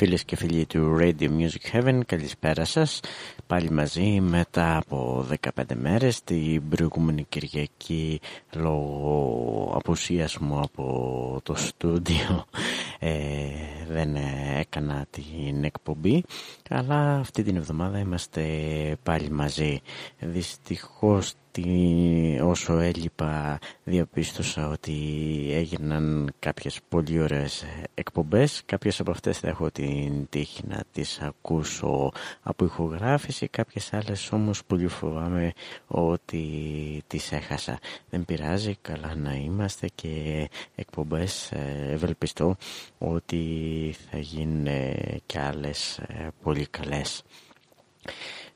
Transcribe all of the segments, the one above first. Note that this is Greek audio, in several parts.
Φίλες και φίλοι του Radio Music Heaven, καλησπέρα σας. Πάλι μαζί μετά από 15 μέρες, την προηγούμενη Κυριακή λόγω απουσίας μου από το στούντιο ε, δεν έκανα την εκπομπή αλλά αυτή την εβδομάδα είμαστε πάλι μαζί. Δυστυχώς όσο έλειπα διαπίστωσα ότι έγιναν κάποιες πολύ ωραίες εκπομπές κάποιες από αυτές θα έχω την τύχη να τις ακούσω από ηχογράφηση κάποιες άλλες όμως πολύ φοβάμαι ότι τις έχασα. Δεν πειράζει καλά να είμαστε και εκπομπές ε, ευελπιστώ ότι θα γίνουν και άλλες ε, πολύ καλές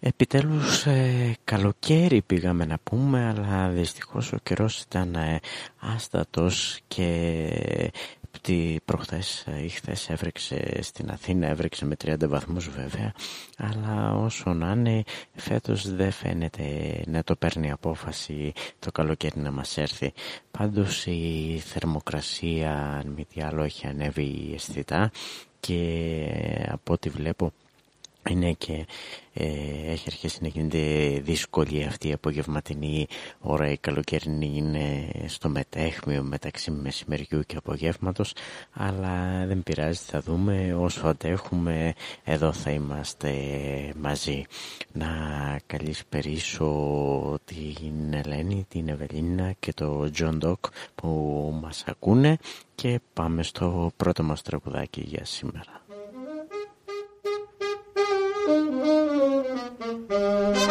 Επιτέλους ε, καλοκαίρι πήγαμε να πούμε αλλά δυστυχώς ο καιρός ήταν ε, άστατος και τη προχθές ή χθες έβρεξε στην Αθήνα, έβρεξε με 30 βαθμούς βέβαια αλλά όσο να είναι φέτος δεν φαίνεται να το παίρνει απόφαση το καλοκαίρι να μας έρθει. Πάντως η θερμοκρασία αν μη τι άλλο έχει ανέβει αισθητά και από ό,τι βλέπω είναι και ε, έχει αρχίσει να γίνεται δύσκολη αυτή η απογευματινή ώρα. Η καλοκαιρινή είναι στο μεταίχμιο μεταξύ μεσημεριού και απογεύματος αλλά δεν πειράζει θα δούμε. Όσο αντέχουμε εδώ θα είμαστε μαζί. Να καλησπερίσω την Ελένη, την Ευελίνα και το Τζον Ντοκ που μας ακούνε και πάμε στο πρώτο μας τραγουδάκι για σήμερα Música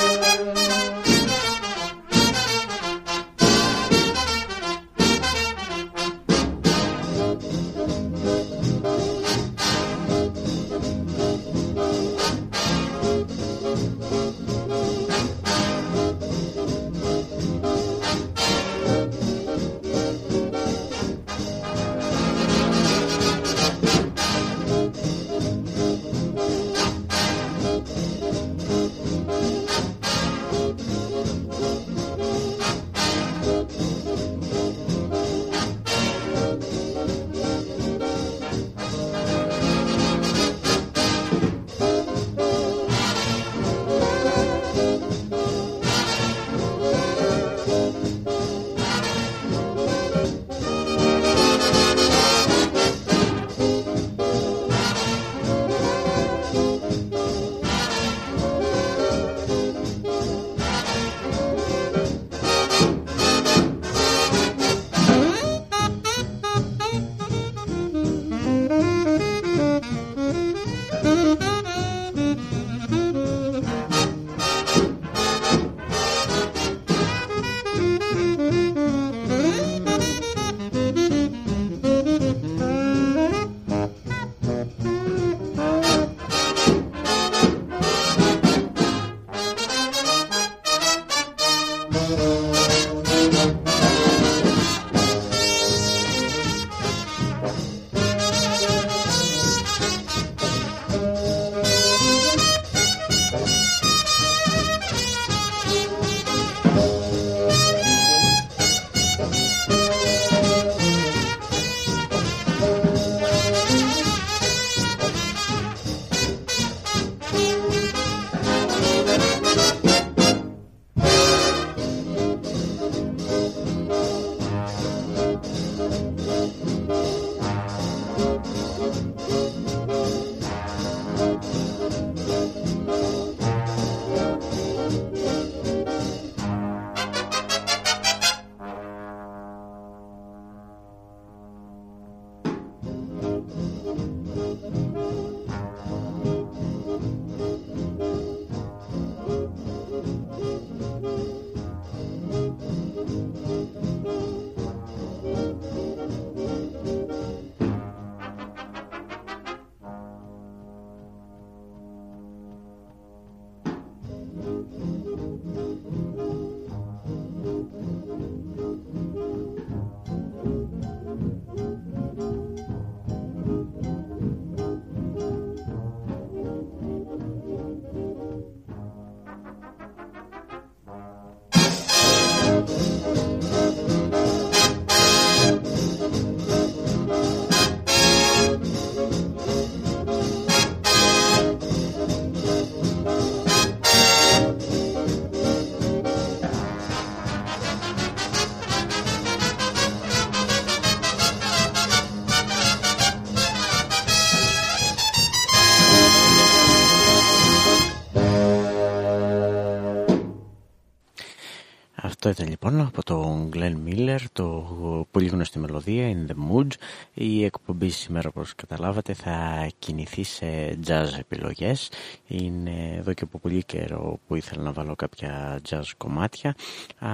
Αυτό ήταν λοιπόν από τον Glenn Miller, το πολύ γνωστή μελωδία In The Mood. Η εκπομπή σήμερα όπως καταλάβατε θα κινηθεί σε jazz επιλογές. Είναι εδώ και από πολύ καιρό που ήθελα να βάλω κάποια jazz κομμάτια. Ε,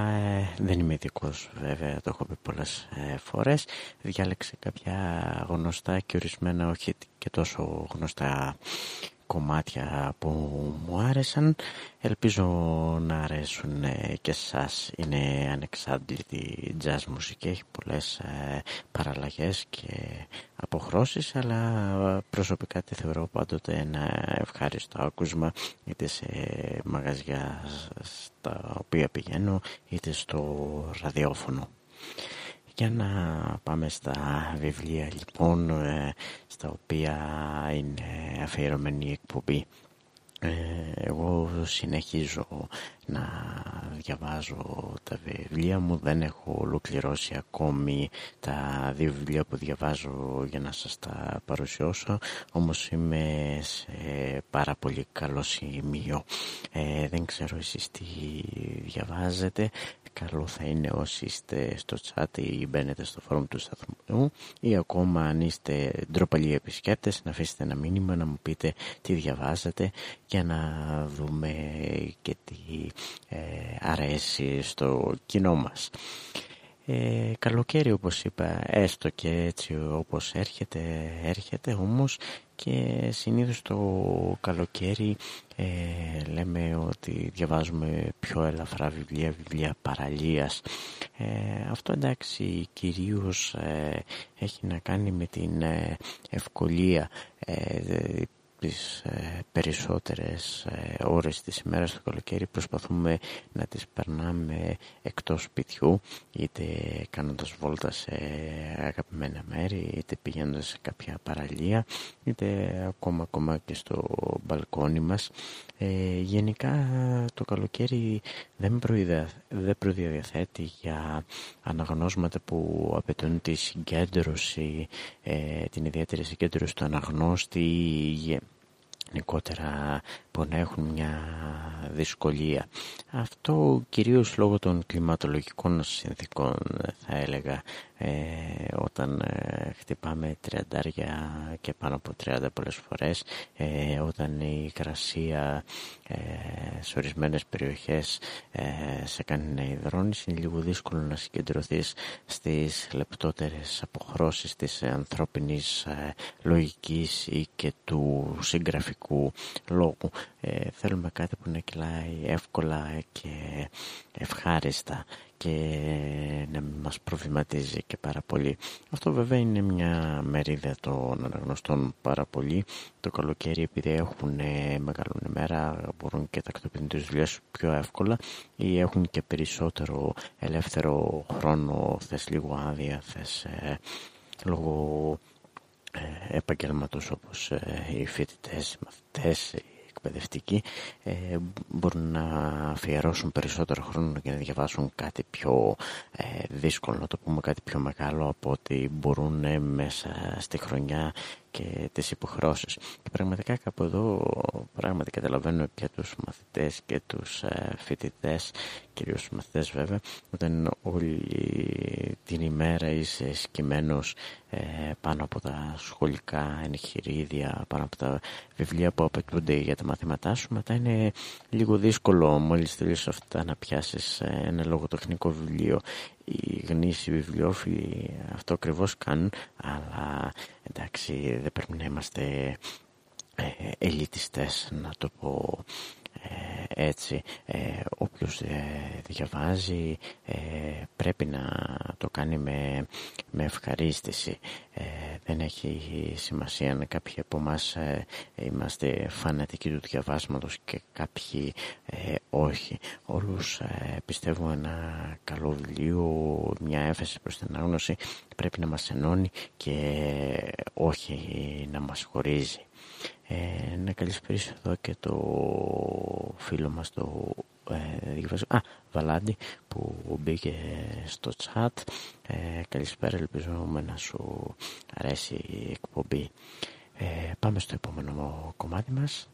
δεν είμαι ειδικός βέβαια, το έχω πει πολλές ε, φορές. Διάλεξε κάποια γνωστά και ορισμένα όχι και τόσο γνωστά κομμάτια που μου άρεσαν. Ελπίζω να αρέσουν και σας. Είναι ανεξάντλητη jazz μουσική. Έχει πολλές ε, παραλλαγές και αποχρώσεις αλλά προσωπικά τη θεωρώ πάντοτε ένα ευχάριστο άκουσμα είτε σε μαγαζιά στα οποία πηγαίνω είτε στο ραδιόφωνο για να πάμε στα βιβλία λοιπόν ε, στα οποία είναι αφιερωμένη η εκπομπή. Ε, εγώ συνεχίζω να διαβάζω τα βιβλία μου. Δεν έχω ολοκληρώσει ακόμη τα δύο βιβλία που διαβάζω για να σας τα παρουσιώσω όμως είμαι σε πάρα πολύ καλό σημείο. Ε, δεν ξέρω εσείς τι διαβάζετε καλό θα είναι όσοι είστε στο chat ή μπαίνετε στο φόρουμ του σταθμού ή ακόμα αν είστε ντροπαλοί επισκέπτες να αφήσετε ένα μήνυμα να μου πείτε τι διαβάζετε για να δούμε και τι ε, αρέσει στο κοινό μας. Ε, καλοκαίρι όπως είπα έστω και έτσι όπως έρχεται έρχεται όμως και συνήθως το καλοκαίρι ε, λέμε ότι διαβάζουμε πιο ελαφρά βιβλία, βιβλία παραλίας. Ε, αυτό εντάξει κυρίως ε, έχει να κάνει με την ε, ευκολία τις ε, περισσότερες ε, ώρες της ημέρας το καλοκαίρι. Προσπαθούμε να τις περνάμε εκτός σπιτιού είτε κάνοντας βόλτα σε αγαπημένα μέρη είτε πηγαίνοντας σε κάποια παραλία είτε ακόμα, ακόμα και στο μπαλκόνι μας. Ε, γενικά το καλοκαίρι δεν, προειδα, δεν προδιαθέτει για αναγνώσματα που απαιτούν τη συγκέντρωση ε, την ιδιαίτερη συγκέντρωση του αναγνώστη γενικότερα που να έχουν μια δυσκολία. Αυτό κυρίως λόγω των κλιματολογικών συνθήκων θα έλεγα ε, όταν ε, χτυπάμε τριαντάρια και πάνω από τριάντα πολλές φορές ε, όταν η υγρασία ε, σε ορισμένες περιοχές ε, σε κάνει να υδρώνεις είναι λίγο δύσκολο να συγκεντρωθείς στις λεπτότερες αποχρώσεις της ανθρώπινης ε, λογικής ή και του συγγραφικού λόγου. Θέλουμε κάτι που να κυλάει εύκολα και ευχάριστα και να μην μας προβληματίζει και πάρα πολύ. Αυτό βέβαια είναι μια μερίδα των αναγνωστών πάρα πολύ. Το καλοκαίρι επειδή έχουν μεγαλούν μέρα μπορούν και τακτοποιούν τις δουλειές πιο εύκολα ή έχουν και περισσότερο ελεύθερο χρόνο, θες λίγο άδεια, θες ε, λόγω ε, επαγγέλματος όπως ε, οι φοιτητές, οι μαθητές, εκπαιδευτικοί ε, μπορούν να αφιερώσουν περισσότερο χρόνο για να διαβάσουν κάτι πιο ε, δύσκολο, να το πούμε κάτι πιο μεγάλο από ότι μπορούν ε, μέσα στη χρονιά και τις υποχρώσεις. Και πραγματικά κάπου εδώ πράγματι καταλαβαίνω και τους μαθητές και τους ε, φοιτητές, κυρίως τους μαθητές βέβαια, όταν όλη την ημέρα είσαι σκημένος ε, πάνω από τα σχολικά εγχειρίδια, πάνω από τα βιβλία που απαιτούνται για τα μαθήματά σου, μετά είναι λίγο δύσκολο μόλις τελείως αυτά να πιάσεις ένα λογοτεχνικό βιβλίο οι γνήσιοι βιβλιοφίλοι αυτό ακριβώς κάνουν αλλά εντάξει δεν πρέπει να είμαστε ε, ελιτιστές να το πω ε, έτσι ε, όποιος ε, διαβάζει ε, πρέπει να το κάνει με, με ευχαρίστηση. Ε, δεν έχει σημασία αν κάποιοι από εμάς είμαστε φανατικοί του διαβάσματος και κάποιοι όχι. Όλους πιστεύω ένα καλό βιβλίο μια έφεση προς την ανάγνωση πρέπει να μας ενώνει και όχι να μας χωρίζει ε, να καλησπέρισω εδώ και το φίλο μας το ε, α, Βαλάντι που μπήκε στο chat. Ε, καλησπέρα ελπίζω να σου αρέσει η εκπομπή. Ε, πάμε στο επόμενο κομμάτι μας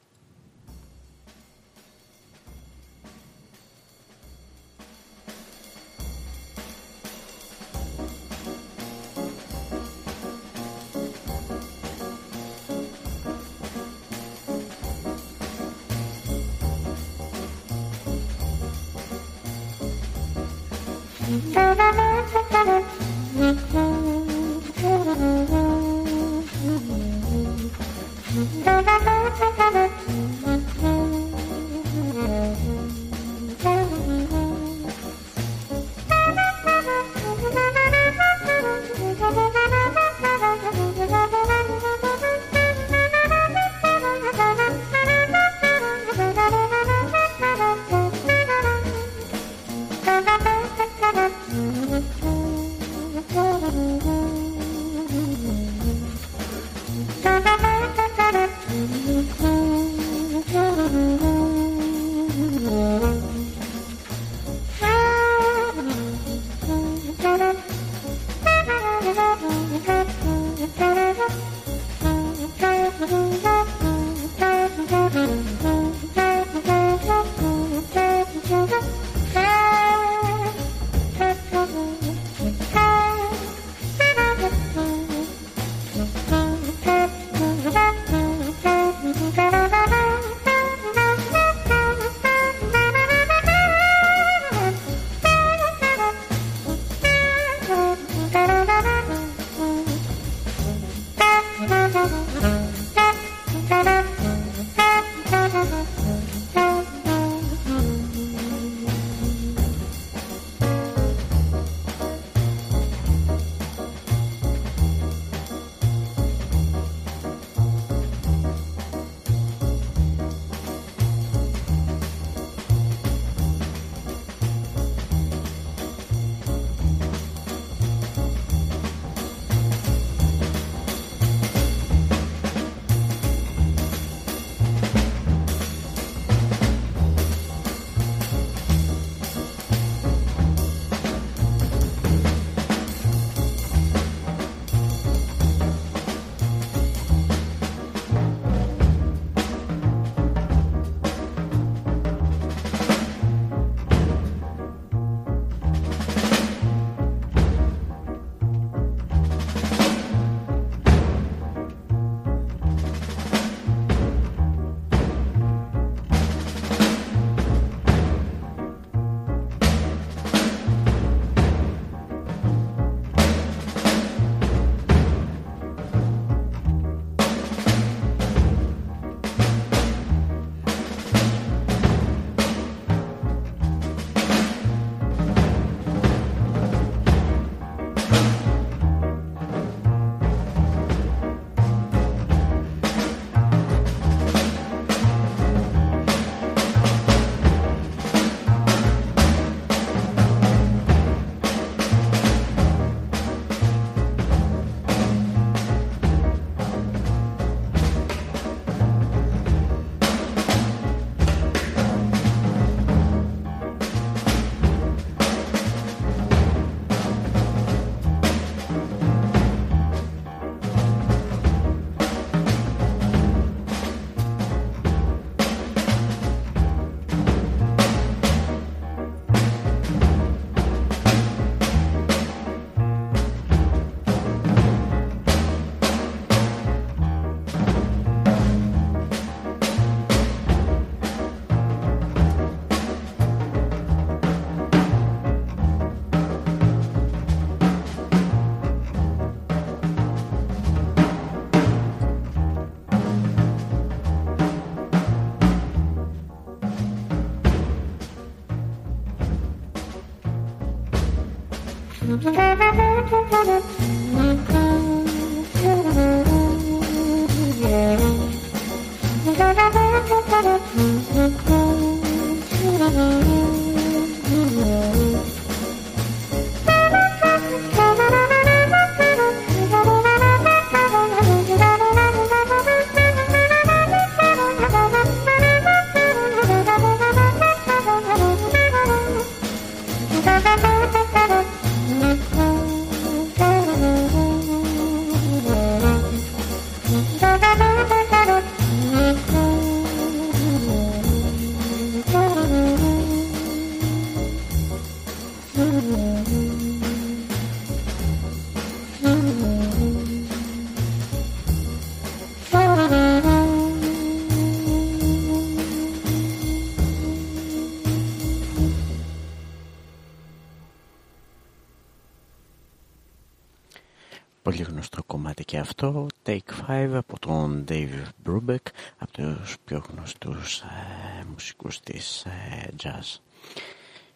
και αυτό Take 5 από τον Dave Brubeck από τους πιο γνωστούς ε, μουσικούς της ε, jazz.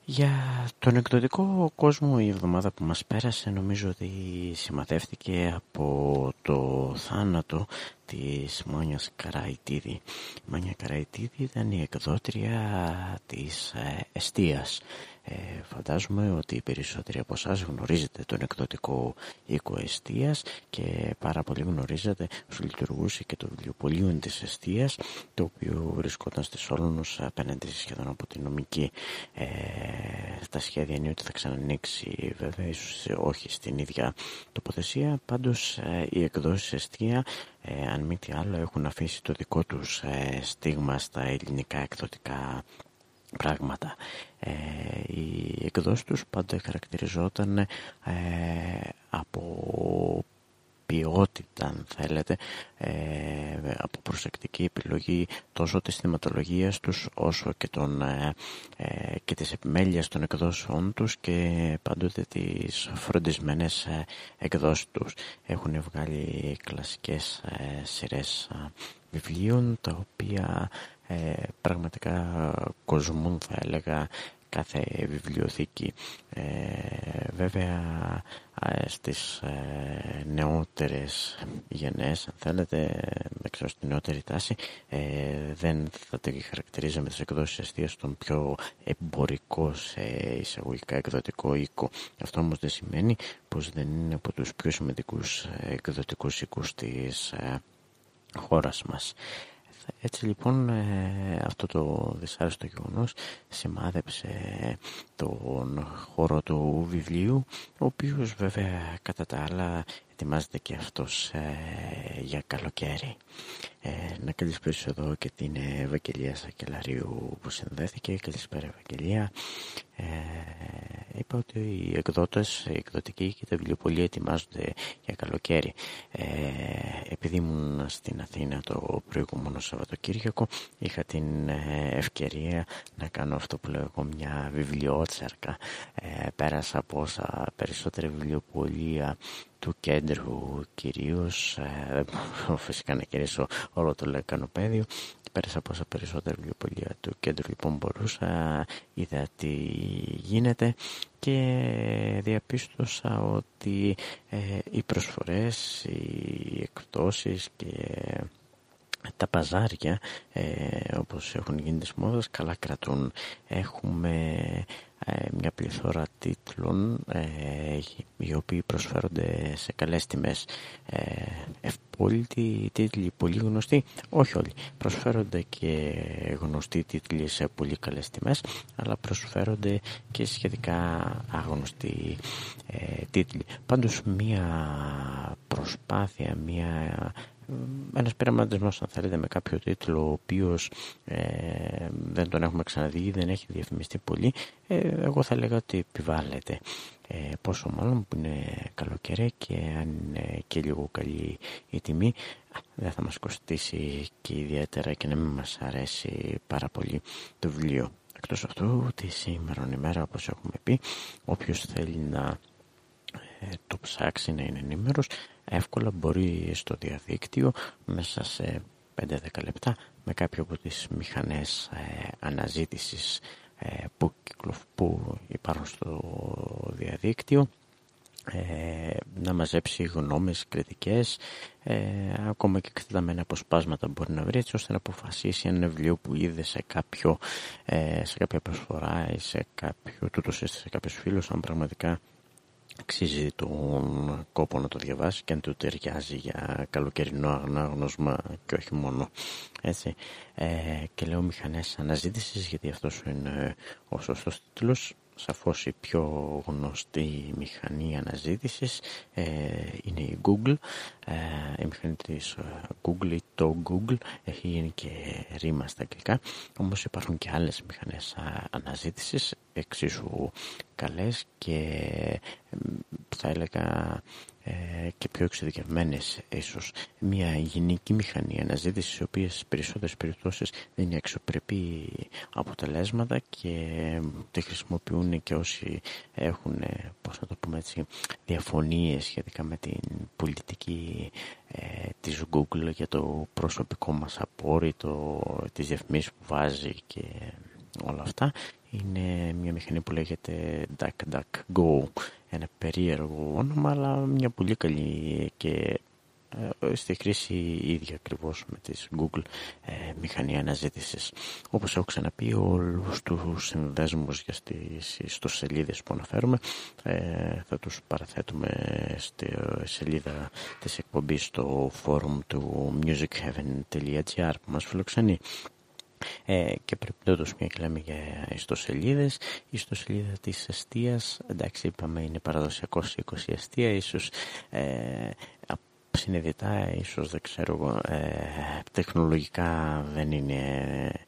Για τον εκδοτικό κόσμο η εβδομάδα που μας πέρασε νομίζω ότι σημαδεύτηκε από το θάνατο της Μάνιας Καραϊτίδη. Η Μάνια Καραϊτίδη ήταν η εκδότρια της ε, Εστίας ε, φαντάζομαι ότι οι περισσότεροι από εσάς γνωρίζετε τον εκδοτικό οίκο Εστίας και πάρα πολύ γνωρίζετε ότι λειτουργούσε και το βιβλιοπωλείο της Εστίας το οποίο βρισκόταν στη Σόλωνος απέναντι σχεδόν από την νομική ε, τα σχέδια είναι ότι θα ξανανοίξει βέβαια ίσως όχι στην ίδια τοποθεσία πάντως ε, οι εκδόσεις Εστία ε, αν μη τι άλλο έχουν αφήσει το δικό τους ε, στίγμα στα ελληνικά εκδοτικά πράγματα. Ε, η εκδόση τους πάντα χαρακτηριζόταν ε, από ποιότητα αν θέλετε ε, από προσεκτική επιλογή τόσο της θεματολογίας τους όσο και, των, ε, ε, και της επιμέλειας των εκδόσεών τους και πάντοτε τις φροντισμένες ε, εκδόσεις τους. Έχουν βγάλει κλασικές ε, σειρές βιβλίων τα οποία ε, πραγματικά κοσμούν θα έλεγα κάθε βιβλιοθήκη. Ε, βέβαια ε, στις ε, νεότερες γενναίες αν θέλετε έξω στην νεότερη τάση ε, δεν θα τη χαρακτηρίζαμε τις εκδόσεις αστείας στον πιο εμπορικό σε εισαγωγικά εκδοτικό οίκο. Αυτό όμως δεν σημαίνει πως δεν είναι από τους πιο σημαντικούς εκδοτικούς οίκους της χώρας μας έτσι λοιπόν ε, αυτό το δυσάρεστο γεγονός σημάδεψε τον χώρο του βιβλίου ο οποίος βέβαια κατά τα άλλα ετοιμάζεται και αυτός ε, για καλοκαίρι. Ε, να καλησπέρισω εδώ και την Ευαγγελία Σακελαρίου που συνδέθηκε. Καλησπέρα Ευαγγελία. Ε, είπα ότι οι εκδότες, οι εκδοτικοί και τα βιβλιοπολία ετοιμάζονται για καλοκαίρι. Ε, επειδή ήμουν στην Αθήνα το προηγούμενο Σαββατοκύριακο είχα την ε, ευκαιρία να κάνω αυτό που λέω εγώ μια βιβλιότσαρκα. Ε, πέρασα από όσα περισσότερα βιβλιοπολία του κέντρου κυρίως ε, φυσικά να κερδίσω όλο το λεκανοπέδιο πέρασα από όσα περισσότερα βιβλιοπολία του κέντρου λοιπόν μπορούσα είδα τι γίνεται και διαπίστωσα ότι ε, οι προσφορές, οι εκπτώσεις και τα παζάρια ε, όπως έχουν γίνει τις μόδες καλά κρατούν. Έχουμε ε, μια πληθώρα τίτλων ε, οι οποίοι προσφέρονται σε καλές τιμές. Ε, ευπόλυτοι τίτλοι πολύ γνωστοί όχι όλοι. Προσφέρονται και γνωστοί τίτλοι σε πολύ καλές τιμές αλλά προσφέρονται και σχετικά άγνωστοι ε, τίτλοι. Πάντως μια προσπάθεια μια ένας πειραματισμός αν θέλετε με κάποιο τίτλο ο οποίος ε, δεν τον έχουμε ξαναδεί δεν έχει διαφημιστεί πολύ ε, εγώ θα λέγα ότι επιβάλλεται. Ε, πόσο μάλλον που είναι καλοκαίρι και αν είναι και λίγο καλή η τιμή δεν θα μας κοστίσει και ιδιαίτερα και να μην μας αρέσει πάρα πολύ το βιβλίο. Εκτός αυτού τη σήμερα ημέρα όπως έχουμε πει όποιος θέλει να ε, το ψάξει να είναι ενήμερος εύκολα μπορεί στο διαδίκτυο μέσα σε 5-10 λεπτά με κάποιο από τις μηχανές ε, αναζήτησης ε, που, που υπάρχουν στο διαδίκτυο ε, να μαζέψει γνώμες, κριτικές ε, ακόμα και εκτεταμένα αποσπάσματα μπορεί να βρει έτσι ώστε να αποφασίσει αν είναι βιβλίο που είδε σε, κάποιο, ε, σε κάποια προσφορά ή σε κάποιο, τούτος σε κάποιους φίλους αν πραγματικά αξίζει τον κόπο να το διαβάσει και αν του ταιριάζει για καλοκαιρινό αγνάγνωσμα και όχι μόνο. Έτσι. Ε, και λέω μηχανές αναζήτησης γιατί αυτός είναι ο σωστός τίτλος σαφώς η πιο γνωστή μηχανή αναζήτησης ε, είναι η Google. Ε, η μηχανή της ε, Google ή το Google έχει γίνει και ρήμα στα αγγλικά. Όμως υπάρχουν και άλλες μηχανές αναζήτησης εξίσου καλές και θα έλεγα ε, και πιο εξειδικευμένες ίσως. Μια γενική μηχανή αναζήτησης η οποία στις περισσότερες περιπτώσεις δεν είναι αξιοπρεπή αποτελέσματα και τη χρησιμοποιούν και όσοι έχουν ε, πώς να το πούμε έτσι διαφωνίες σχετικά με την πολιτική ε, της Google για το προσωπικό μας απόρριτο τις διαφημίσεις που βάζει και όλα αυτά. Είναι μια μηχανή που λέγεται DuckDuckGo ένα περίεργο όνομα αλλά μια πολύ καλή και ε, στη χρήση ίδια ακριβώς με τις Google ε, μηχανή αναζήτησης. Όπως έχω ξαναπεί όλους τους συνδέσμους για τις ιστοσελίδες που αναφέρουμε ε, θα τους παραθέτουμε στη σελίδα της εκπομπής στο φόρουμ του musicheaven.gr που μας φιλοξενεί. Ε, και πρέπει να δώσουμε μια κλέμη για ιστοσελίδες. Η ιστοσελίδα της αστείας, εντάξει είπαμε είναι παραδοσιακός 20 αστεία, ίσως ε, συνειδητά, ίσως δεν ξέρω, ε, τεχνολογικά δεν είναι ε,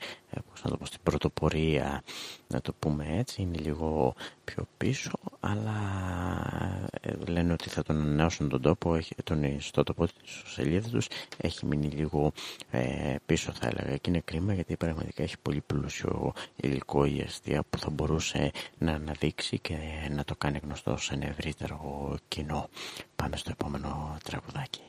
πώς να το πω, στην πρωτοπορία να το πούμε έτσι είναι λίγο πιο πίσω αλλά ε, λένε ότι θα τον ανανεώσουν τον τόπο τον στο τοπό της σελίδα τους έχει μείνει λίγο ε, πίσω θα έλεγα και είναι κρίμα γιατί πραγματικά έχει πολύ πλούσιο υλικό η αστεία που θα μπορούσε να αναδείξει και να το κάνει γνωστό σε ένα ευρύτερο κοινό. Πάμε στο επόμενο τραγουδάκι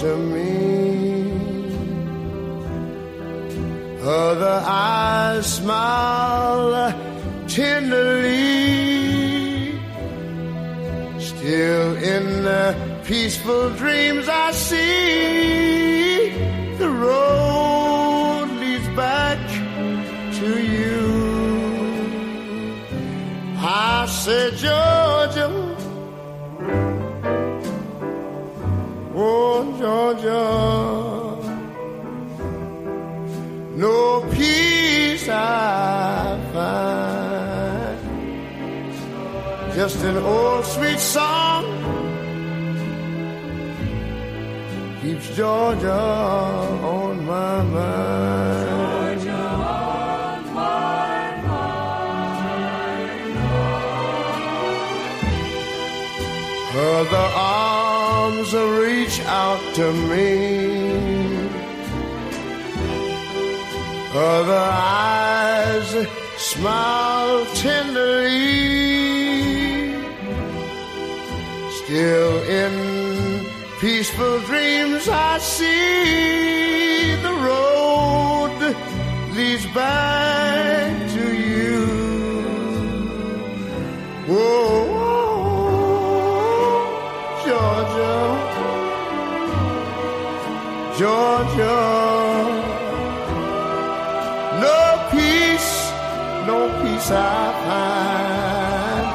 to me. Other eyes smile tenderly. Still in the peaceful dreams I see the road leads back to you. I said, Georgia. Georgia, no peace I find. Just an old sweet song keeps Georgia on my mind. Georgia the arms out to me. Other eyes smile tenderly. Still in peaceful dreams I see the road leads back Georgia. No peace, no peace I find.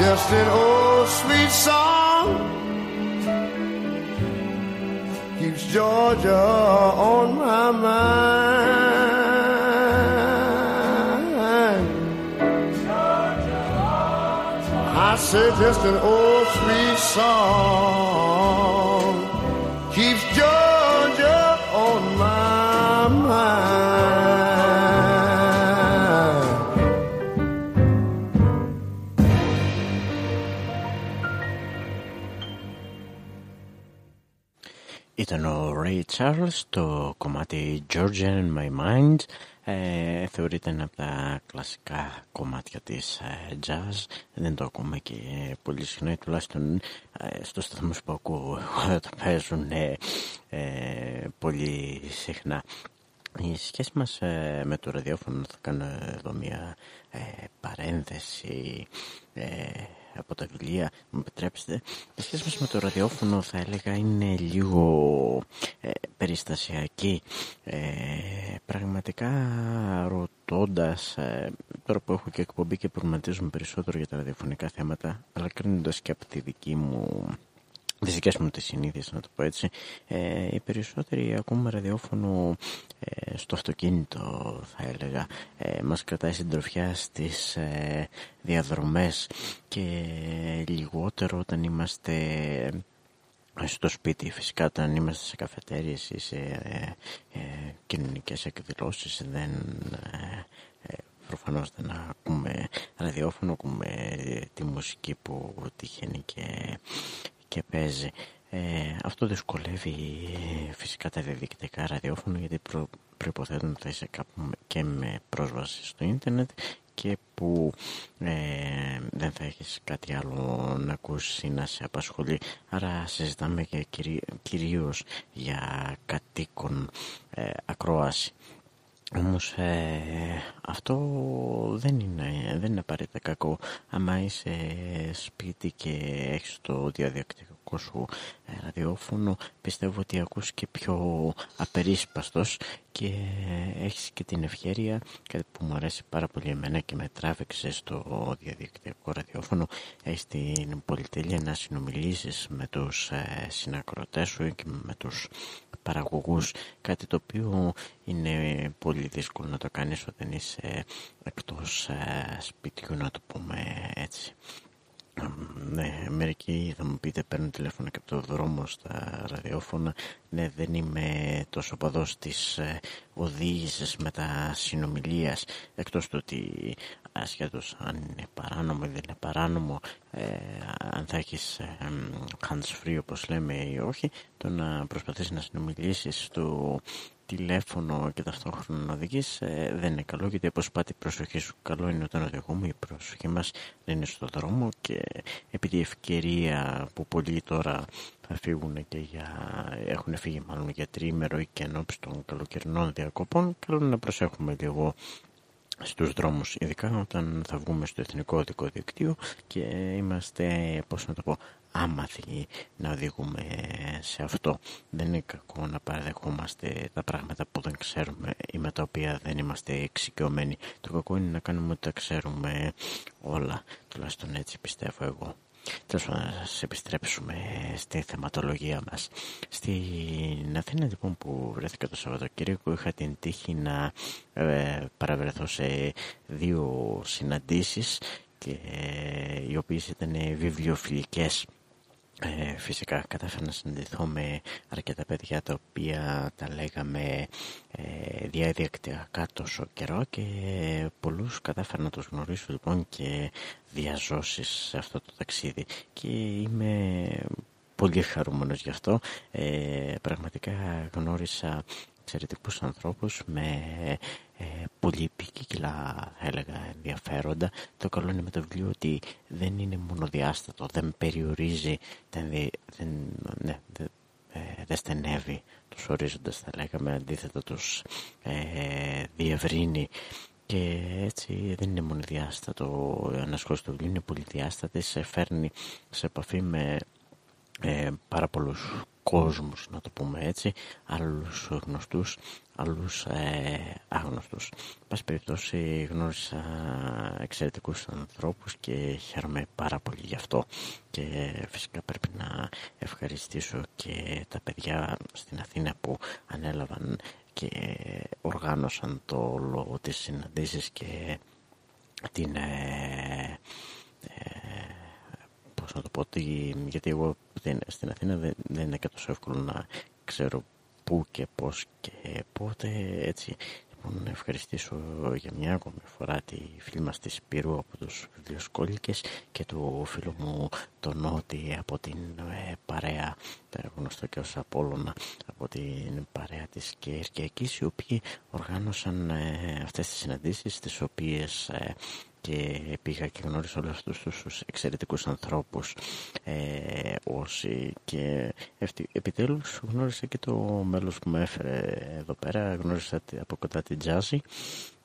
Just an old sweet song keeps Georgia on my mind. Georgia. I say just an old sweet song Ήταν ο Ray Charles, το κομμάτι Georgia in My Mind. Ε, θεωρείται ένα από τα κλασικά κομμάτια της ε, jazz. Δεν το ακούμε και πολύ συχνά, τουλάχιστον ε, στο σταθμός που ακούω το παίζουν ε, ε, πολύ συχνά. Η σχέση μας ε, με το ραδιόφωνο θα κάνω εδώ μια παρένθεση από τα βιβλία, μου επιτρέψετε. Η σχέση μας με το ραδιόφωνο θα έλεγα είναι λίγο ε, περιστασιακή. Ε, πραγματικά ρωτώντας, ε, τώρα που έχω και εκπομπή και προγραμματίζουμε περισσότερο για τα ραδιοφωνικά θέματα, αλλά κρίνοντας και από τη δική μου τις δικές μου τις συνήθειες να το πω έτσι. Ε, οι περισσότεροι ακούμε ραδιόφωνο ε, στο αυτοκίνητο θα έλεγα. Ε, μας κρατάει συντροφιά στις ε, διαδρομές και λιγότερο όταν είμαστε στο σπίτι. Φυσικά όταν είμαστε σε καφετέριες ή σε ε, ε, κοινωνικές εκδηλώσεις δεν προφανώς δεν ακούμε ραδιόφωνο ακούμε τη μουσική που τυχαίνει και και παίζει. Ε, αυτό δυσκολεύει φυσικά τα διαδικτυακά ραδιόφωνα γιατί προ, προϋποθέτουν ότι θα είσαι κάπου και με πρόσβαση στο ίντερνετ και που ε, δεν θα έχεις κάτι άλλο να ακούσεις ή να σε απασχολεί. Άρα συζητάμε και κυρίως για κατοίκον ε, ακρόαση. Όμως ε, αυτό δεν είναι, δεν είναι απαραίτητα κακό. Άμα είσαι σπίτι και έχεις το διαδικτυακό σου ε, ραδιόφωνο, πιστεύω ότι ακούς και πιο απερίσπαστος και έχεις και την ευχαίρεια, κάτι που μου αρέσει πάρα πολύ εμένα και με τράβηξε στο διαδικτυακό ραδιόφωνο, έχεις την πολυτέλεια να συνομιλήσεις με τους ε, συνακροτές σου και με τους παραγωγούς, κάτι το οποίο είναι πολύ δύσκολο να το κάνεις όταν είσαι εκτός ε, σπιτιού να το πούμε έτσι. Ναι, μερικοί θα μου πείτε παίρνουν τηλέφωνο και από το δρόμο στα ραδιόφωνα. Ναι, δεν είμαι τόσο παδός της ε, οδήγησης με τα συνομιλίας εκτός του ότι ασχέτως αν είναι παράνομο ή δεν είναι παράνομο ε, αν θα έχεις ε, hands free όπως λέμε ή όχι το να προσπαθείς να συνομιλήσεις στο τηλέφωνο και ταυτόχρονα να οδηγείς ε, δεν είναι καλό γιατί αποσπά την προσοχή σου. Καλό είναι όταν οδηγούμε η προσοχή μας να είναι στο δρόμο και επειδή η ευκαιρία που πολλοί τώρα θα φύγουν και για, έχουν φύγει μάλλον για τρίμερο ή και ενώπιση των καλοκαιρινών διακοπών καλό είναι να προσέχουμε λίγο στους δρόμους ειδικά όταν θα βγούμε στο εθνικό οδικό δικτύο και είμαστε πώς να το πω άμαθοι να οδηγούμε σε αυτό. Δεν είναι κακό να παραδεχόμαστε τα πράγματα που δεν ξέρουμε ή με τα οποία δεν είμαστε εξοικειωμένοι. Το κακό είναι να κάνουμε ότι τα ξέρουμε όλα. Τουλάχιστον έτσι πιστεύω εγώ. Τέλος να σας επιστρέψουμε στη θεματολογία μας. Στην Αθήνα λοιπόν που βρέθηκα το Σαββατοκύριακο είχα την τύχη να ε, παραβρεθώ σε δύο συναντήσεις και, ε, οι οποίες ήταν βιβλιοφιλικές ε, φυσικά κατάφερα να συνδεθώ με αρκετά παιδιά τα οποία τα λέγαμε ε, διαδικτυακά τόσο καιρό και πολλούς κατάφερα να τους γνωρίσω λοιπόν και διαζώσεις σε αυτό το ταξίδι. Και είμαι πολύ χαρούμενος γι' αυτό. Ε, πραγματικά γνώρισα εξαιρετικούς ανθρώπους με ε, πολύ ποικίλα θα έλεγα ενδιαφέροντα. Το καλό είναι με το βιβλίο ότι δεν είναι μονοδιάστατο, δεν περιορίζει, δεν, δεν, ναι, δεν, ε, δεν στενεύει τους ορίζοντας θα λέγαμε, αντίθετα τους ε, διευρύνει και έτσι δεν είναι μονοδιάστατο ανασχόληση του βιβλίου, είναι πολυδιάστατη, σε φέρνει σε επαφή με ε, πάρα πολλούς κόσμους να το πούμε έτσι άλλους γνωστούς άλλους ε, άγνωστους. Πάση περιπτώσει γνώρισα εξαιρετικούς ανθρώπους και χαίρομαι πάρα πολύ γι' αυτό. Και φυσικά πρέπει να ευχαριστήσω και τα παιδιά στην Αθήνα που ανέλαβαν και οργάνωσαν το λόγο της συναντήσεις και την ε, ε, πώς να το πω, γιατί εγώ στην Αθήνα δεν, δεν είναι και τόσο εύκολο να ξέρω πού και πώς και πότε έτσι. Να ευχαριστήσω για μια ακόμη φορά τη φίλη μας της Σπύρου από τους Βιβλιοσκόλικες και του φίλου μου τον Νότι από την ε, παρέα γνωστό και ως Απόλλωνα από την παρέα της Κυριακής οι οποίοι οργάνωσαν ε, αυτές τις συναντήσεις τις οποίες ε, και πήγα και γνώρισα όλους αυτούς τους εξαιρετικούς ανθρώπους ε, όσοι και επιτέλους γνώρισα και το μέλος που με έφερε εδώ πέρα γνώρισα από κοντά την Τζάζη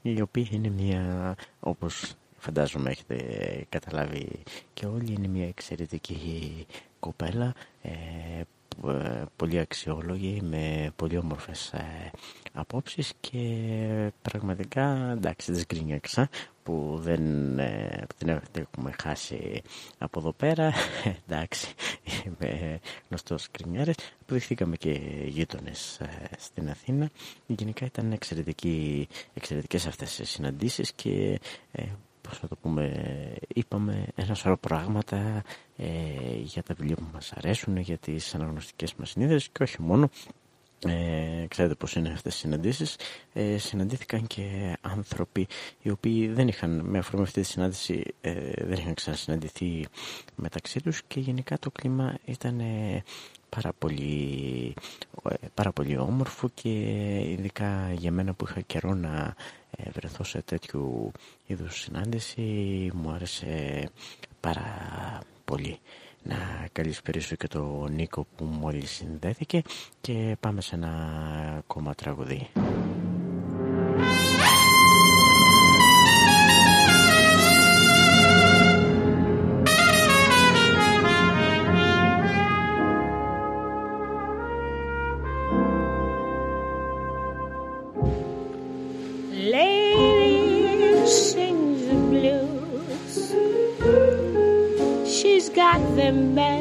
η οποία είναι μια όπως φαντάζομαι έχετε καταλάβει και όλοι είναι μια εξαιρετική κοπέλα ε, ε, πολύ αξιόλογη με πολύ όμορφες ε, απόψεις και πραγματικά εντάξει δεν γκρίνιαξα που δεν ε, την έχουμε χάσει από εδώ πέρα. Εντάξει είμαι γνωστός γκρινιάρες αποδειχθήκαμε και γείτονες στην Αθήνα. Γενικά ήταν εξαιρετικέ εξαιρετικές αυτές οι συναντήσεις και πώς να το πούμε, είπαμε ένα σωρό πράγματα ε, για τα βιβλία που μας αρέσουν, για τις αναγνωστικές μας συνείδες και όχι μόνο. Ε, ξέρετε πως είναι αυτές οι συναντήσεις ε, συναντήθηκαν και άνθρωποι οι οποίοι δεν είχαν με αφορμή αυτή τη συνάντηση ε, δεν είχαν ξανασυναντηθεί μεταξύ τους και γενικά το κλίμα ήταν πάρα πολύ, ε, πάρα πολύ όμορφο και ειδικά για μένα που είχα καιρό να ε, βρεθώ σε τέτοιου είδους συνάντηση μου άρεσε πάρα πολύ να καλησπέρισω και το Νίκο που μόλις συνδέθηκε και πάμε σε ένα ακόμα τραγουδί. remember.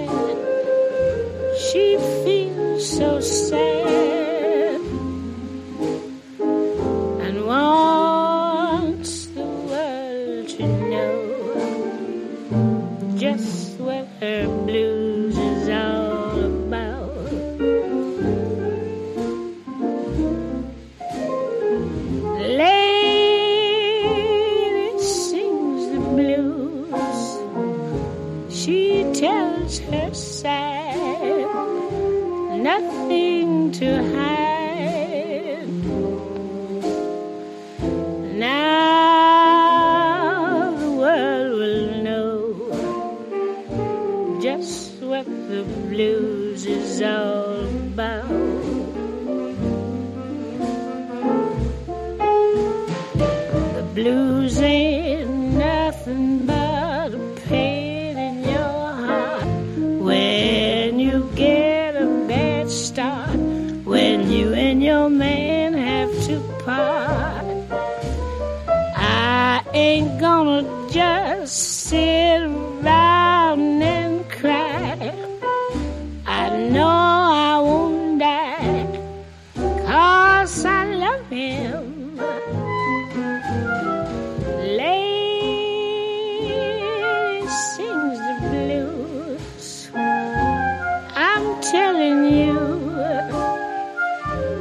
Telling you,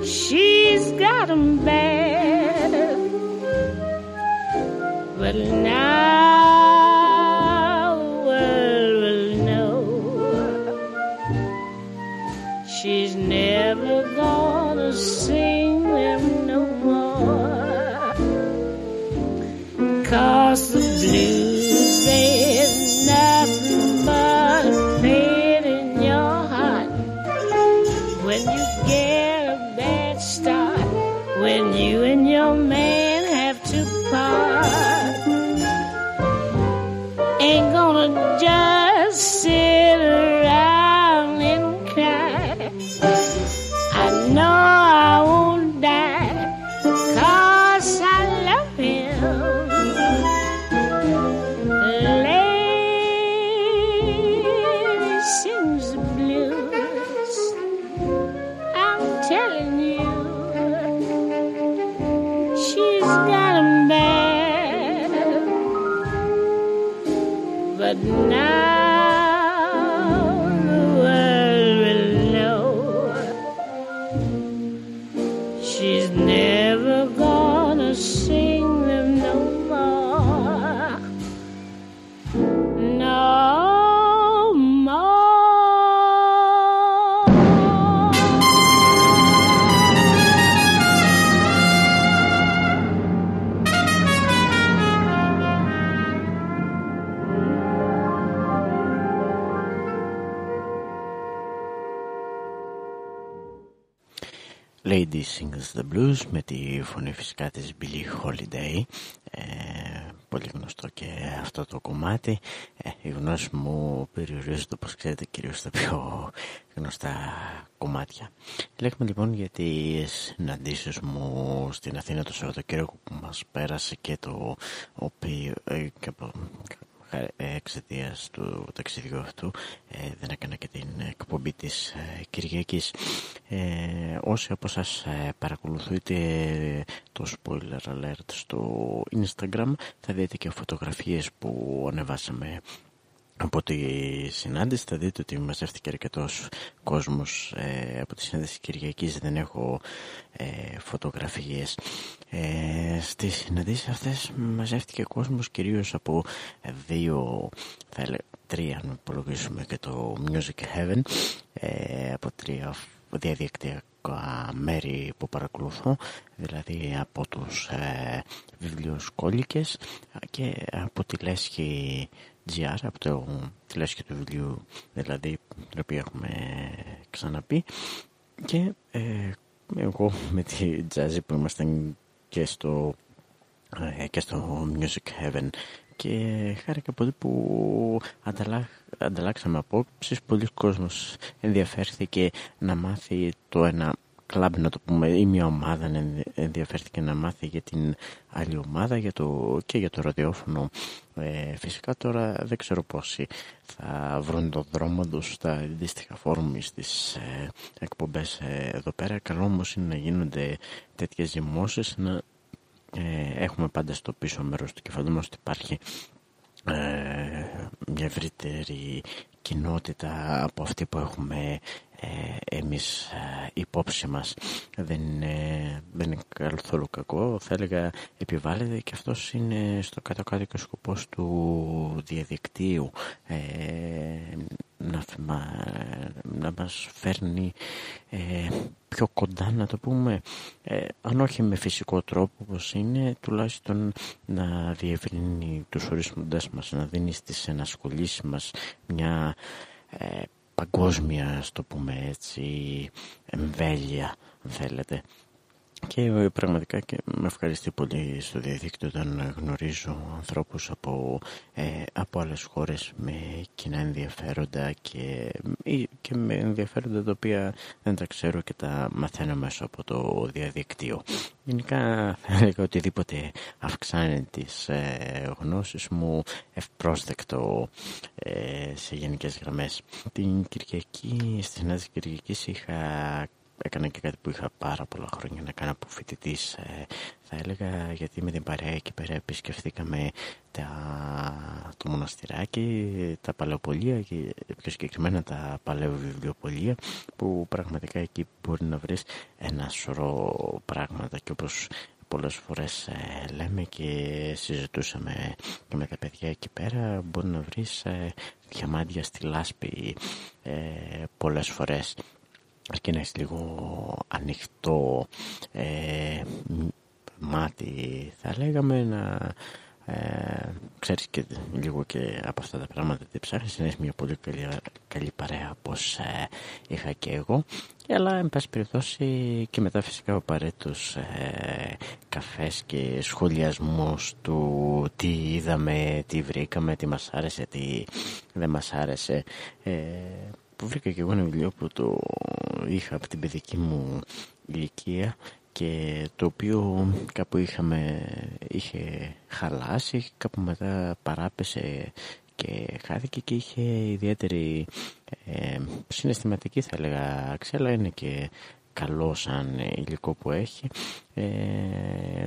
she's got 'em bad. But now Lady Sings the Blues με τη φωνή φυσικά της Billie Holiday. Ε, πολύ γνωστό και αυτό το κομμάτι. Ε, οι γνώσεις μου περιορίζονται όπως ξέρετε κυρίως στα πιο γνωστά κομμάτια. Λέγουμε λοιπόν για τις συναντήσεις μου στην Αθήνα το Σαββατοκύριακο που μας πέρασε και το οποίο ε, και εξαιτίας του ταξιδιού αυτού ε, δεν έκανα και την εκπομπή της ε, Κυριακής. Ε, όσοι από σας ε, παρακολουθείτε το spoiler alert στο Instagram θα δείτε και φωτογραφίες που ανεβάσαμε από τη συνάντηση. Θα δείτε ότι μαζεύτηκε αρκετός κόσμος ε, από τη συνάντηση Κυριακής. Δεν έχω ε, φωτογραφίες ε, στις συναντήσεις αυτές μαζεύτηκε κόσμος κυρίως από δύο θα έλεγα τρία αν υπολογίσουμε και το Music Heaven. Ε, από τρία διαδικτυακά μέρη που παρακολουθώ δηλαδή από τους ε, βιβλιοσκόλικες και από τη Λέσχη GR από το τηλέσχη του βιβλίου δηλαδή το οποίο έχουμε ξαναπεί. Και ε, εγώ με τη Τζάζι που ήμασταν και στο, ε, και στο Music Heaven. Και χάρηκα πολύ που ανταλλά, ανταλλάξαμε απόψεις. Πολλοί κόσμος ενδιαφέρθηκε να μάθει το ένα κλαμπ να το πούμε ή μια ομάδα ενδιαφέρθηκε να μάθει για την άλλη ομάδα για το, και για το ραδιόφωνο. Ε, φυσικά τώρα δεν ξέρω πόσοι θα βρουν το δρόμο τους στα αντίστοιχα φόρουμ στις ε, εκπομπές ε, εδώ πέρα. Καλό όμως είναι να γίνονται τέτοιες ζυμώσεις να ε, έχουμε πάντα στο πίσω μέρος του κεφαλού μας ότι υπάρχει μια ευρύτερη κοινότητα από αυτή που έχουμε ε, εμείς ε, υπόψη μας δεν είναι, δεν είναι καθόλου κακό. Θα έλεγα επιβάλλεται και αυτός είναι στο κάτω-κάτω και ο σκοπός του διαδικτύου. Ε, να, να μας φέρνει ε, πιο κοντά να το πούμε ε, αν όχι με φυσικό τρόπο όπως είναι τουλάχιστον να διευρύνει τους ορισμοντές μας να δίνει στις ενασχολήσεις μας μια ε, παγκόσμια, στο πούμε έτσι, εμβέλεια, αν θέλετε. Και πραγματικά και με ευχαριστεί πολύ στο διαδίκτυο όταν γνωρίζω ανθρώπους από, ε, από άλλες χώρες με κοινά ενδιαφέροντα και, και με ενδιαφέροντα τα οποία δεν τα ξέρω και τα μαθαίνω μέσα από το διαδίκτυο. Γενικά θα έλεγα οτιδήποτε αυξάνει τις ε, γνώσεις μου ευπρόσδεκτο ε, σε γενικές γραμμές. Την Κυριακή, στις συνάντηση Κυριακής είχα έκανα και κάτι που είχα πάρα πολλά χρόνια να κάνω από φοιτητής. Ε, θα έλεγα γιατί με την παρέα εκεί πέρα επισκεφθήκαμε τα, το μοναστηράκι, τα παλαιοπολία και πιο συγκεκριμένα τα παλαιοβιβλιοπολία που πραγματικά εκεί μπορεί να βρεις ένα σωρό πράγματα και όπως πολλές φορές ε, λέμε και συζητούσαμε και με τα παιδιά εκεί πέρα μπορεί να βρεις ε, διαμάντια στη λάσπη ε, πολλές φορές αρκεί να έχεις λίγο ανοιχτό ε, μάτι θα λέγαμε να ε, ξέρεις και λίγο και από αυτά τα πράγματα τι ψάχνεις είναι μια πολύ καλή, καλή παρέα όπως ε, είχα και εγώ. Αλλά εν πάση περιπτώσει και μετά φυσικά ο απαραίτητος ε, καφές και σχολιασμός του τι είδαμε, τι βρήκαμε, τι μας άρεσε, τι δεν μας άρεσε ε, που βρήκα και εγώ ένα βιβλίο που το είχα από την παιδική μου ηλικία και το οποίο κάπου είχαμε, είχε χαλάσει, κάπου μετά παράπεσε και χάθηκε και είχε ιδιαίτερη ε, συναισθηματική θα έλεγα αξία, αλλά είναι και καλό σαν υλικό που έχει. Ε,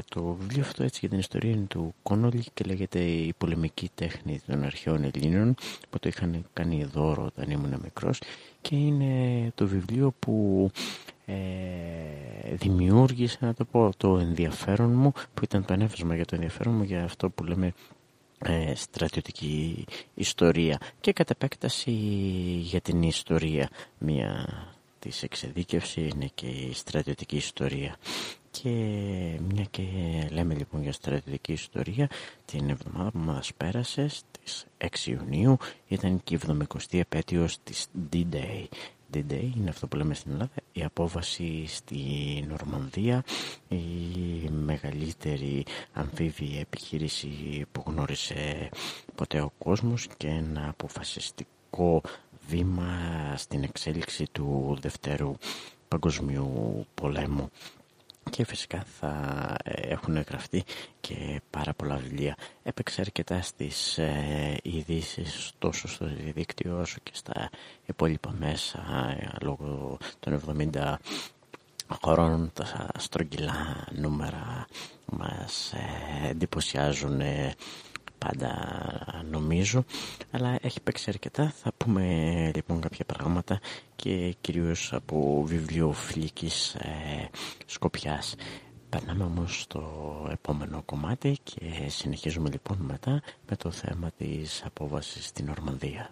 το βιβλίο αυτό έτσι για την ιστορία είναι του Κόνολη και λέγεται «Η πολεμική τέχνη των αρχαίων Ελλήνων» που το είχαν κάνει δώρο όταν ήμουν μικρός και είναι το βιβλίο που ε, δημιούργησε να το πω το ενδιαφέρον μου που ήταν το ανέφεσμα για το ενδιαφέρον μου για αυτό που λέμε ε, στρατιωτική ιστορία και κατ' επέκταση για την ιστορία μια της εξεδίκευση είναι και η στρατιωτική ιστορία. Και μια και λέμε λοιπόν για στρατιωτική ιστορία την εβδομάδα που μας πέρασε στις 6 Ιουνίου ήταν και η 70η επέτειος της D-Day. D-Day είναι αυτό που λέμε στην Ελλάδα η η απόβαση στη Νορμανδία η μεγαλύτερη αμφίβια επιχείρηση που γνώρισε ποτέ ο κόσμος και ένα αποφασιστικό βήμα στην εξέλιξη του Δευτέρου Παγκοσμίου Πολέμου και φυσικά θα έχουν γραφτεί και πάρα πολλά βιβλία. Έπαιξε αρκετά στις ε, ειδήσει τόσο στο διαδίκτυο όσο και στα υπόλοιπα μέσα ε, λόγω των 70 χωρών τα στρογγυλά νούμερα μας ε, εντυπωσιάζουν πάντα νομίζω αλλά έχει παίξει αρκετά θα πούμε λοιπόν κάποια πράγματα και κυρίως από βιβλιοφιλικής ε, σκοπιάς Περνάμε όμως στο επόμενο κομμάτι και συνεχίζουμε λοιπόν μετά με το θέμα της απόβασης στην Ορμανδία.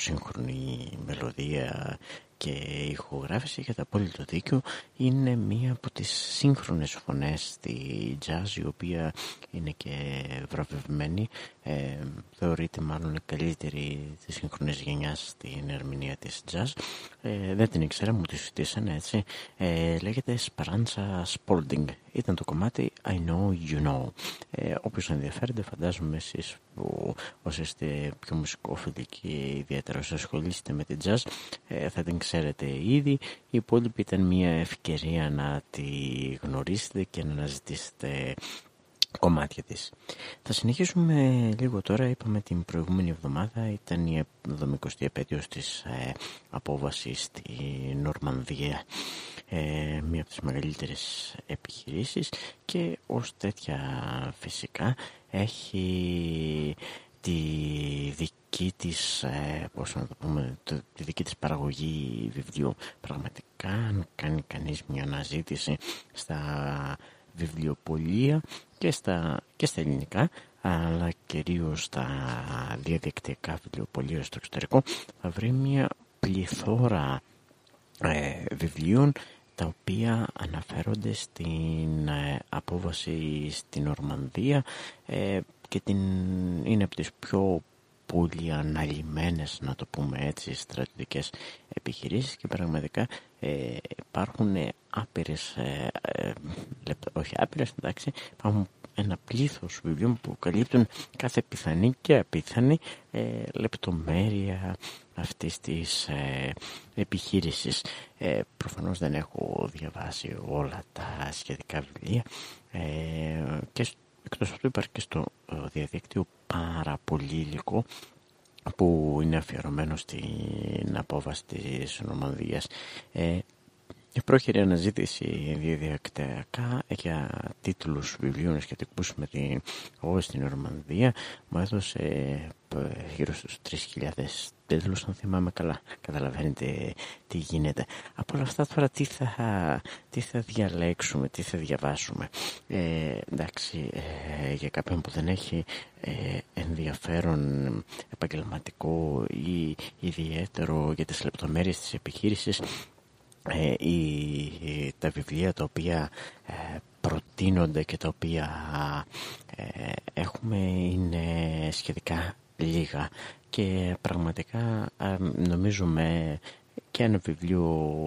Σύγχρονη μελωδία και ηχογράφηση για τα απόλυτο δίκιο είναι μία από τις σύγχρονες φωνές στη jazz η οποία είναι και βραβευμένη ε, θεωρείται μάλλον η καλύτερη της σύγχρονης γενιάς στην ερμηνεία της jazz. Ε, δεν την ήξερα, μου τη συζητήσανε έτσι. Ε, λέγεται Speranza Spalding. Ήταν το κομμάτι I Know You Know. Ε, όποιος ενδιαφέρεται φαντάζομαι εσείς που όσοι είστε πιο μουσικόφιλοι και ιδιαίτερα όσοι ασχολείστε με την jazz ε, θα την ξέρετε ήδη. Η υπόλοιπη ήταν μια ευκαιρία να τη γνωρίσετε και να αναζητήσετε κομμάτια της. Θα συνεχίσουμε λίγο τώρα, είπαμε την προηγούμενη εβδομάδα ήταν η 70η επέτειος της ε, απόβασης στη Νορμανδία ε, μία από τις μεγαλύτερες επιχειρήσεις και ως τέτοια φυσικά έχει τη δική της, ε, πώς να το πούμε, τη δική της παραγωγή βιβλίου. Πραγματικά αν κάνει κανείς μια αναζήτηση στα βιβλιοπολία και στα, και στα ελληνικά αλλά κυρίως στα διαδικτυακά βιβλιοπολία στο εξωτερικό. Θα βρει μια πληθώρα ε, βιβλίων τα οποία αναφέρονται στην ε, απόβαση στην Ορμανδία ε, και την, είναι από τις πιο πολύ αναλυμένες να το πούμε έτσι στρατιωτικές επιχειρήσεις και πραγματικά ε, υπάρχουν άπειρες ε, ε, όχι άπειρες εντάξει υπάρχουν ένα πλήθος βιβλίων που καλύπτουν κάθε πιθανή και απίθανη ε, λεπτομέρεια αυτής της ε, επιχείρησης. Ε, προφανώς δεν έχω διαβάσει όλα τα σχετικά βιβλία ε, και εκτός αυτού υπάρχει και στο ε, διαδίκτυο πάρα πολύ υλικό που είναι αφιερωμένο στην απόβαση της Νομανδίας. Ε, η πρόχειρη αναζήτηση διαδικτυακά για τίτλους βιβλίων σχετικούς με την εγώ στην Ορμανδία μου έδωσε ε, γύρω στους 3.000 τίτλους αν θυμάμαι καλά. Καταλαβαίνετε τι γίνεται. Από όλα αυτά τώρα τι θα, τι θα διαλέξουμε τι θα διαβάσουμε; Ε, εντάξει ε, για κάποιον που δεν έχει ε, ενδιαφέρον επαγγελματικό ή ιδιαίτερο για τις λεπτομέρειες της επιχείρησης ε, η, τα βιβλία τα οποία ε, προτείνονται και τα οποία ε, έχουμε είναι σχετικά λίγα. Και πραγματικά ε, νομίζουμε και ένα βιβλίο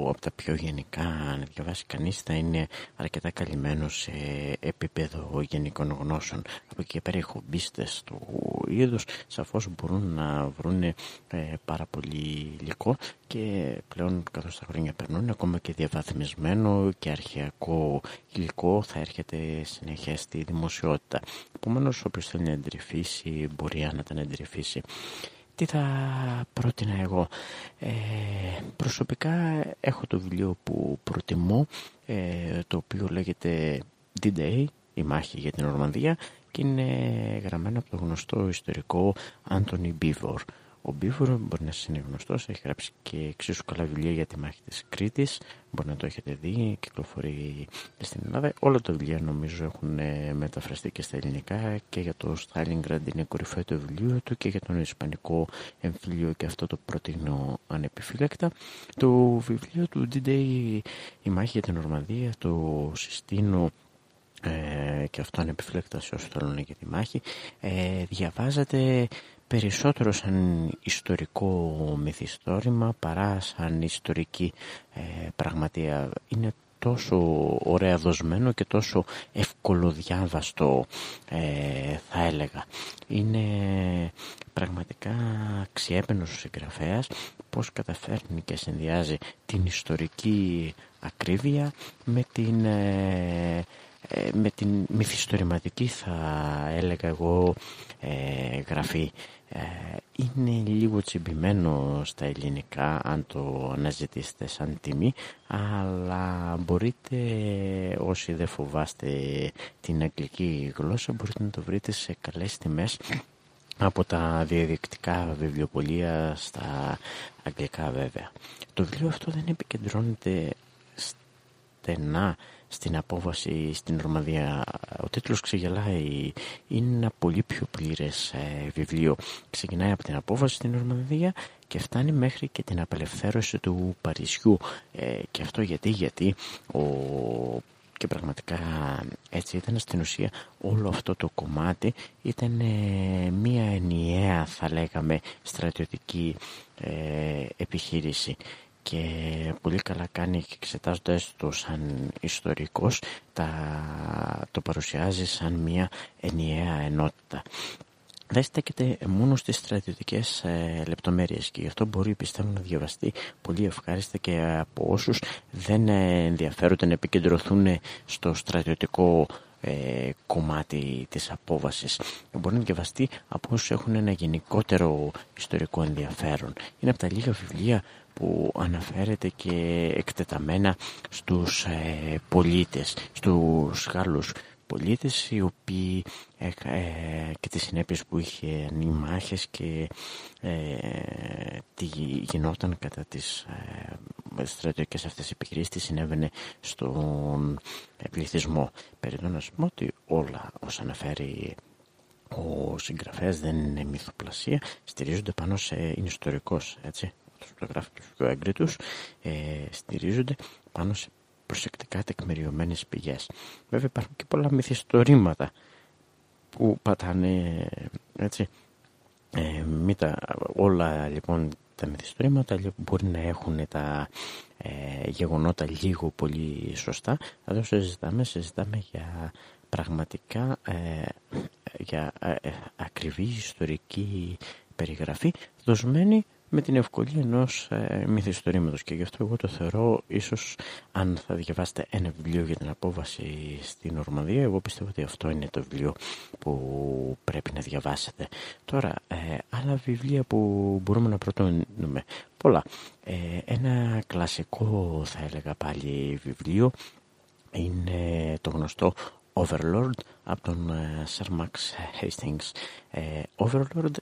από τα πιο γενικά αν διαβάσει κανείς θα είναι αρκετά καλυμμένο σε επίπεδο γενικών γνώσεων. Από εκεί και πέρα οι χομπίστες του είδους σαφώς μπορούν να βρουν ε, πάρα πολύ υλικό και πλέον καθώς τα χρόνια περνούν ακόμα και διαβαθμισμένο και αρχαιακό υλικό θα έρχεται συνέχεια στη δημοσιότητα. Επομένως όποιος θέλει να εντρυφήσει μπορεί να τα εντρυφήσει τι θα πρότεινα εγώ; Ε, προσωπικά έχω το βιβλίο που προτιμώ, ε, το οποίο λέγεται D-Day, η μάχη για την Ορμανδία, και είναι γραμμένο από το γνωστό ιστορικό Άντωνι Μπίβορ. Ο Μπίφορ μπορεί να σα είναι γνωστός, έχει γράψει και εξίσου καλά βιβλία για τη μάχη της Κρήτης. Μπορεί να το έχετε δει, κυκλοφορεί στην Ελλάδα. Όλα τα βιβλία νομίζω έχουν ε, μεταφραστεί και στα ελληνικά και για το Στάλινγκραντ είναι κορυφαίο το βιβλίο του και για τον Ισπανικό εμφύλιο και αυτό το προτείνω ανεπιφύλακτα. Το βιβλίο του D-Day, η μάχη για την Ορμανδία, το συστήνω ε, και αυτό ανεπιφύλακτα σε όσους θέλουν για τη μάχη ε, διαβάζεται περισσότερο σαν ιστορικό μυθιστόρημα παρά σαν ιστορική ε, πραγματεία. Είναι τόσο ωραία δοσμένο και τόσο ευκολοδιάβαστο ε, θα έλεγα. Είναι πραγματικά αξιέπαινος ο συγγραφέας πώς καταφέρνει και συνδυάζει την ιστορική ακρίβεια με την, ε, ε, με την μυθιστορηματική θα έλεγα εγώ γραφή. Ε, είναι λίγο τσιμπημένο στα ελληνικά αν το αναζητήσετε σαν τιμή αλλά μπορείτε όσοι δεν φοβάστε την αγγλική γλώσσα μπορείτε να το βρείτε σε καλές τιμές από τα διαδικτικά βιβλιοπολία στα αγγλικά βέβαια. Το βιβλίο αυτό δεν επικεντρώνεται στενά στην απόβαση στην Ορμανδία. Ο τίτλος ξεγελάει, είναι ένα πολύ πιο πλήρες ε, βιβλίο. Ξεκινάει από την απόβαση στην Ορμανδία και φτάνει μέχρι και την απελευθέρωση του Παρισιού. Ε, και αυτό γιατί, γιατί ο και πραγματικά έτσι ήταν στην ουσία όλο αυτό το κομμάτι ήταν ε, μία ενιαία θα λέγαμε στρατιωτική επιχείρηση και πολύ καλά κάνει και εξετάζοντας το σαν ιστορικός τα, το παρουσιάζει σαν μια ενιαία ενότητα. Δεν στέκεται μόνο στις στρατιωτικές ε, λεπτομέρειες και γι' αυτό μπορεί πιστεύω να διαβαστεί πολύ ευχάριστα και από όσους δεν ενδιαφέρονται να επικεντρωθούν στο στρατιωτικό ε, κομμάτι της απόβασης. Μπορεί να διαβαστεί από όσους έχουν ένα γενικότερο ιστορικό ενδιαφέρον. Είναι από τα λίγα βιβλία που αναφέρεται και εκτεταμένα στους ε, πολίτες, στους Γάλλους πολίτες οι οποίοι ε, ε, και τις συνέπειες που είχε οι μάχες και ε, τι γινόταν κατά τις ε, στρατιωτικές αυτές επιχειρήσεις τι συνέβαινε στον πληθυσμό. Περιτώ να σου πω ότι όλα όσα αναφέρει ο συγγραφέας δεν είναι μυθοπλασία, στηρίζονται πάνω σε είναι ιστορικός, έτσι φωτογράφοι τους πιο έγκριτους ε, στηρίζονται πάνω σε προσεκτικά τεκμηριωμένες πηγές. Βέβαια υπάρχουν και πολλά μυθιστορήματα που πατάνε έτσι. Ε, τα, όλα λοιπόν τα μυθιστορήματα μπορεί να έχουν τα ε, γεγονότα λίγο πολύ σωστά. Εδώ συζητάμε, συζητάμε για πραγματικά ε, για ε, ακριβή ιστορική περιγραφή δοσμένη με την ευκολία ενός ε, μυθιστορήματος. Και γι' αυτό εγώ το θεωρώ ίσως αν θα διαβάσετε ένα βιβλίο για την απόβαση στην Ορμανδία εγώ πιστεύω ότι αυτό είναι το βιβλίο που πρέπει να διαβάσετε. Τώρα ε, άλλα βιβλία που μπορούμε να προτείνουμε. Πολλά. Ε, ένα κλασικό θα έλεγα πάλι βιβλίο είναι το γνωστό Overlord από τον Sir Max Hastings. Overlord